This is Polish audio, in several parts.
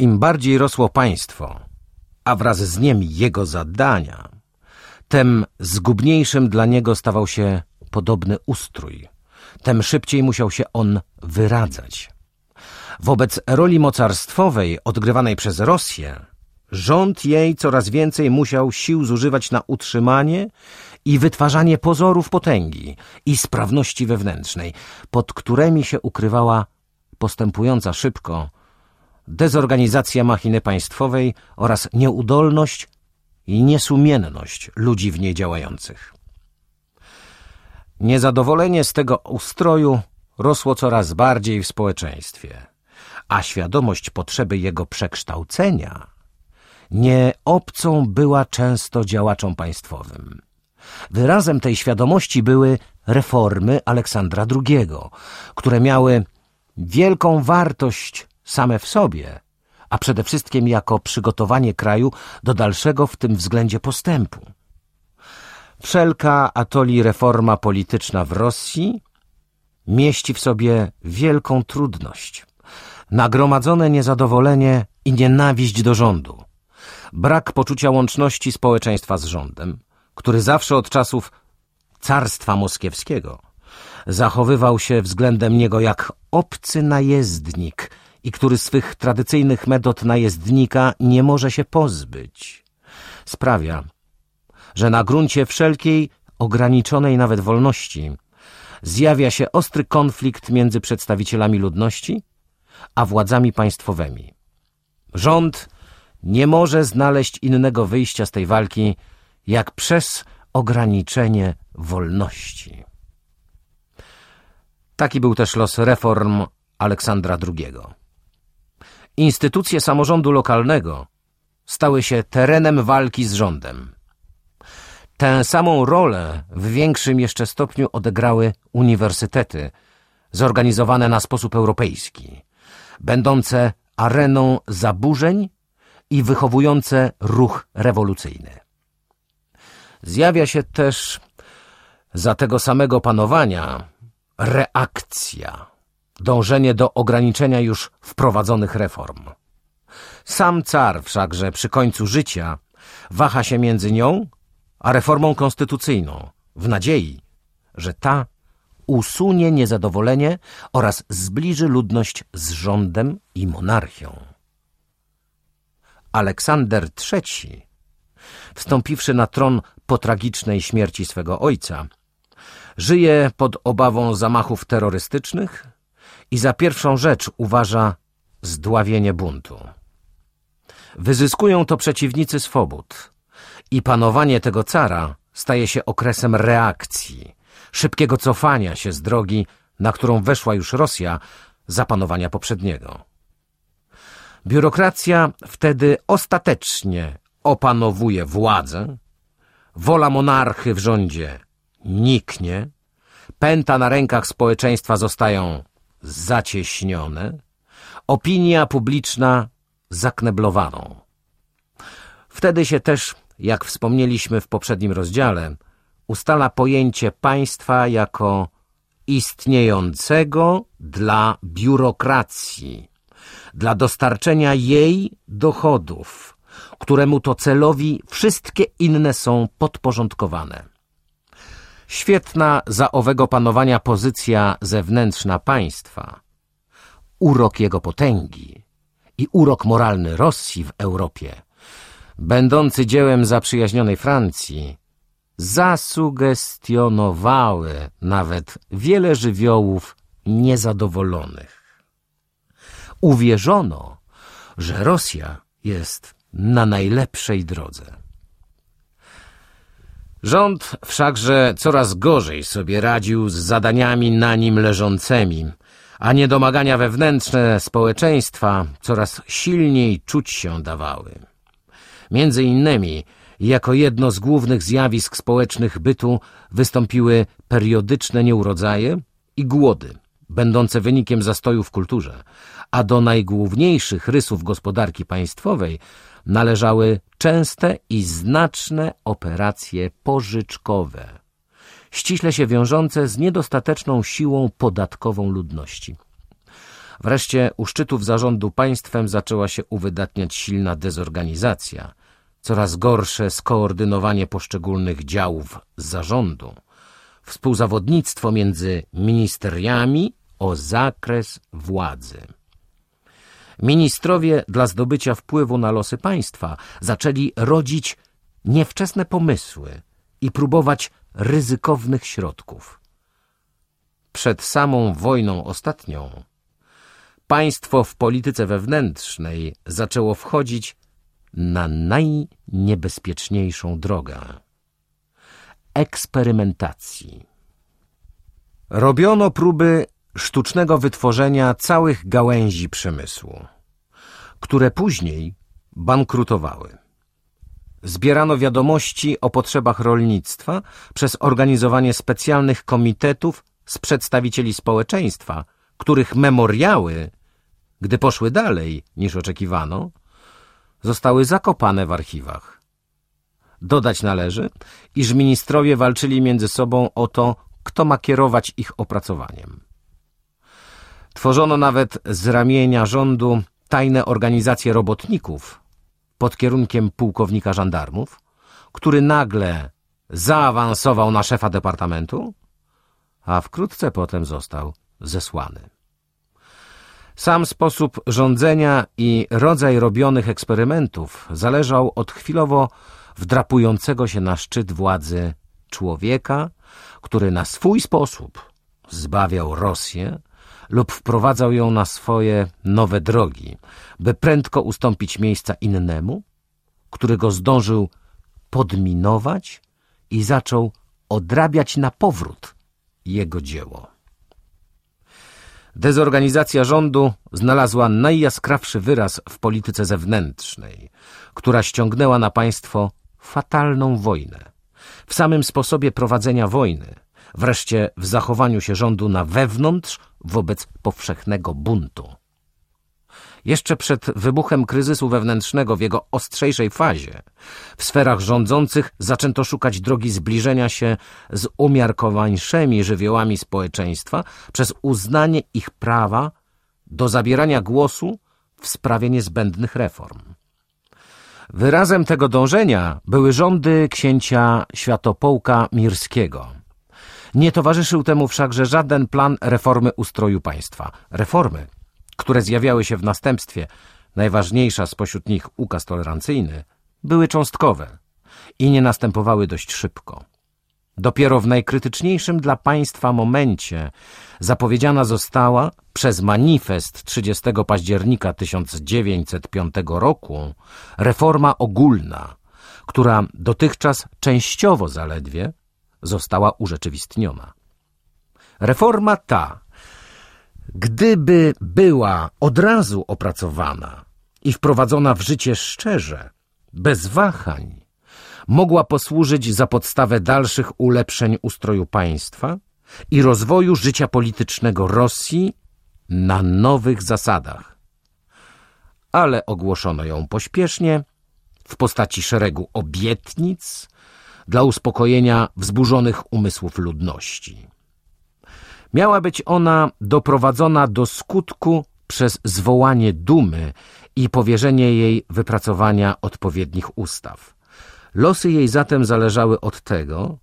Im bardziej rosło państwo, a wraz z nim jego zadania, tem zgubniejszym dla niego stawał się podobny ustrój, tem szybciej musiał się on wyradzać. Wobec roli mocarstwowej odgrywanej przez Rosję, rząd jej coraz więcej musiał sił zużywać na utrzymanie i wytwarzanie pozorów potęgi i sprawności wewnętrznej, pod którymi się ukrywała postępująca szybko dezorganizacja machiny państwowej oraz nieudolność i niesumienność ludzi w niej działających. Niezadowolenie z tego ustroju rosło coraz bardziej w społeczeństwie, a świadomość potrzeby jego przekształcenia nie obcą była często działaczom państwowym. Wyrazem tej świadomości były reformy Aleksandra II, które miały wielką wartość same w sobie, a przede wszystkim jako przygotowanie kraju do dalszego w tym względzie postępu. Wszelka atoli reforma polityczna w Rosji mieści w sobie wielką trudność, nagromadzone niezadowolenie i nienawiść do rządu, brak poczucia łączności społeczeństwa z rządem, który zawsze od czasów carstwa moskiewskiego zachowywał się względem niego jak obcy najezdnik i który swych tradycyjnych metod najezdnika nie może się pozbyć, sprawia, że na gruncie wszelkiej ograniczonej nawet wolności zjawia się ostry konflikt między przedstawicielami ludności a władzami państwowymi. Rząd nie może znaleźć innego wyjścia z tej walki, jak przez ograniczenie wolności. Taki był też los reform Aleksandra II. Instytucje samorządu lokalnego stały się terenem walki z rządem. Tę samą rolę w większym jeszcze stopniu odegrały uniwersytety, zorganizowane na sposób europejski, będące areną zaburzeń i wychowujące ruch rewolucyjny. Zjawia się też za tego samego panowania reakcja, dążenie do ograniczenia już wprowadzonych reform. Sam car wszakże przy końcu życia waha się między nią a reformą konstytucyjną, w nadziei, że ta usunie niezadowolenie oraz zbliży ludność z rządem i monarchią. Aleksander III, wstąpiwszy na tron po tragicznej śmierci swego ojca, żyje pod obawą zamachów terrorystycznych i za pierwszą rzecz uważa zdławienie buntu. Wyzyskują to przeciwnicy swobód i panowanie tego cara staje się okresem reakcji, szybkiego cofania się z drogi, na którą weszła już Rosja za panowania poprzedniego. Biurokracja wtedy ostatecznie opanowuje władzę, wola monarchy w rządzie niknie, pęta na rękach społeczeństwa zostają zacieśnione, opinia publiczna zakneblowaną. Wtedy się też, jak wspomnieliśmy w poprzednim rozdziale, ustala pojęcie państwa jako istniejącego dla biurokracji, dla dostarczenia jej dochodów, któremu to celowi wszystkie inne są podporządkowane. Świetna za owego panowania pozycja zewnętrzna państwa, urok jego potęgi i urok moralny Rosji w Europie, będący dziełem zaprzyjaźnionej Francji, zasugestionowały nawet wiele żywiołów niezadowolonych. Uwierzono, że Rosja jest na najlepszej drodze. Rząd wszakże coraz gorzej sobie radził z zadaniami na nim leżącymi, a niedomagania wewnętrzne społeczeństwa coraz silniej czuć się dawały. Między innymi jako jedno z głównych zjawisk społecznych bytu wystąpiły periodyczne nieurodzaje i głody, będące wynikiem zastoju w kulturze, a do najgłówniejszych rysów gospodarki państwowej należały częste i znaczne operacje pożyczkowe, ściśle się wiążące z niedostateczną siłą podatkową ludności. Wreszcie u szczytów zarządu państwem zaczęła się uwydatniać silna dezorganizacja, coraz gorsze skoordynowanie poszczególnych działów zarządu, współzawodnictwo między ministeriami o zakres władzy. Ministrowie dla zdobycia wpływu na losy państwa zaczęli rodzić niewczesne pomysły i próbować ryzykownych środków. Przed samą wojną ostatnią państwo w polityce wewnętrznej zaczęło wchodzić na najniebezpieczniejszą drogę eksperymentacji. Robiono próby sztucznego wytworzenia całych gałęzi przemysłu, które później bankrutowały. Zbierano wiadomości o potrzebach rolnictwa przez organizowanie specjalnych komitetów z przedstawicieli społeczeństwa, których memoriały, gdy poszły dalej niż oczekiwano, zostały zakopane w archiwach. Dodać należy, iż ministrowie walczyli między sobą o to, kto ma kierować ich opracowaniem. Tworzono nawet z ramienia rządu tajne organizacje robotników pod kierunkiem pułkownika żandarmów, który nagle zaawansował na szefa departamentu, a wkrótce potem został zesłany. Sam sposób rządzenia i rodzaj robionych eksperymentów zależał od chwilowo wdrapującego się na szczyt władzy człowieka, który na swój sposób zbawiał Rosję lub wprowadzał ją na swoje nowe drogi, by prędko ustąpić miejsca innemu, który go zdążył podminować i zaczął odrabiać na powrót jego dzieło. Dezorganizacja rządu znalazła najjaskrawszy wyraz w polityce zewnętrznej, która ściągnęła na państwo fatalną wojnę. W samym sposobie prowadzenia wojny, wreszcie w zachowaniu się rządu na wewnątrz wobec powszechnego buntu. Jeszcze przed wybuchem kryzysu wewnętrznego w jego ostrzejszej fazie, w sferach rządzących zaczęto szukać drogi zbliżenia się z umiarkowańszymi żywiołami społeczeństwa przez uznanie ich prawa do zabierania głosu w sprawie niezbędnych reform. Wyrazem tego dążenia były rządy księcia Światopołka Mirskiego. Nie towarzyszył temu wszakże żaden plan reformy ustroju państwa. Reformy, które zjawiały się w następstwie, najważniejsza spośród nich ukaz tolerancyjny, były cząstkowe i nie następowały dość szybko. Dopiero w najkrytyczniejszym dla państwa momencie zapowiedziana została przez manifest 30 października 1905 roku reforma ogólna, która dotychczas częściowo zaledwie została urzeczywistniona. Reforma ta, gdyby była od razu opracowana i wprowadzona w życie szczerze, bez wahań, mogła posłużyć za podstawę dalszych ulepszeń ustroju państwa i rozwoju życia politycznego Rosji na nowych zasadach. Ale ogłoszono ją pośpiesznie, w postaci szeregu obietnic dla uspokojenia wzburzonych umysłów ludności. Miała być ona doprowadzona do skutku przez zwołanie dumy i powierzenie jej wypracowania odpowiednich ustaw. Losy jej zatem zależały od tego,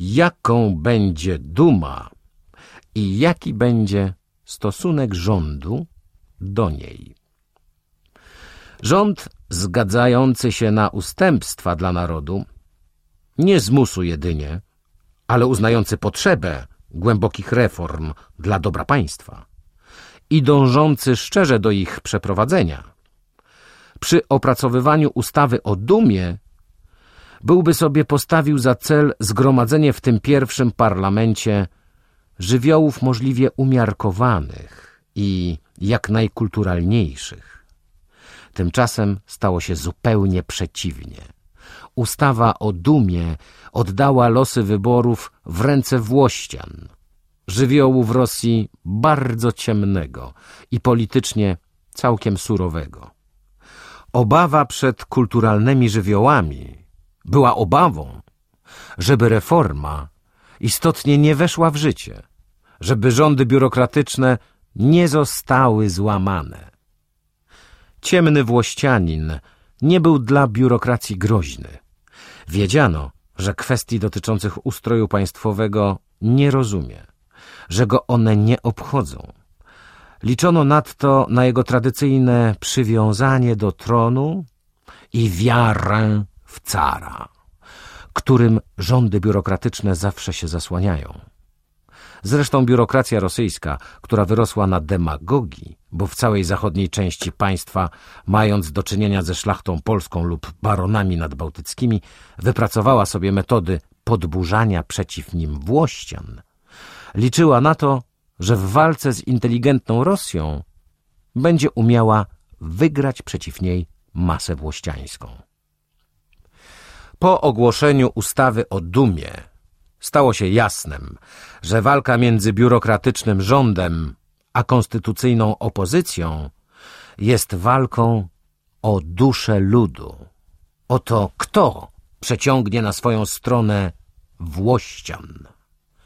jaką będzie duma i jaki będzie stosunek rządu do niej. Rząd zgadzający się na ustępstwa dla narodu, nie z musu jedynie, ale uznający potrzebę głębokich reform dla dobra państwa i dążący szczerze do ich przeprowadzenia, przy opracowywaniu ustawy o dumie byłby sobie postawił za cel zgromadzenie w tym pierwszym parlamencie żywiołów możliwie umiarkowanych i jak najkulturalniejszych. Tymczasem stało się zupełnie przeciwnie. Ustawa o dumie oddała losy wyborów w ręce Włościan, żywiołu w Rosji bardzo ciemnego i politycznie całkiem surowego. Obawa przed kulturalnymi żywiołami była obawą, żeby reforma istotnie nie weszła w życie, żeby rządy biurokratyczne nie zostały złamane. Ciemny włościanin nie był dla biurokracji groźny. Wiedziano, że kwestii dotyczących ustroju państwowego nie rozumie, że go one nie obchodzą. Liczono nadto na jego tradycyjne przywiązanie do tronu i wiarę w cara, którym rządy biurokratyczne zawsze się zasłaniają. Zresztą biurokracja rosyjska, która wyrosła na demagogii, bo w całej zachodniej części państwa, mając do czynienia ze szlachtą polską lub baronami nadbałtyckimi, wypracowała sobie metody podburzania przeciw nim Włościan, liczyła na to, że w walce z inteligentną Rosją będzie umiała wygrać przeciw niej masę włościańską. Po ogłoszeniu ustawy o dumie stało się jasnym, że walka między biurokratycznym rządem a konstytucyjną opozycją jest walką o duszę ludu. O to, kto przeciągnie na swoją stronę Włościan.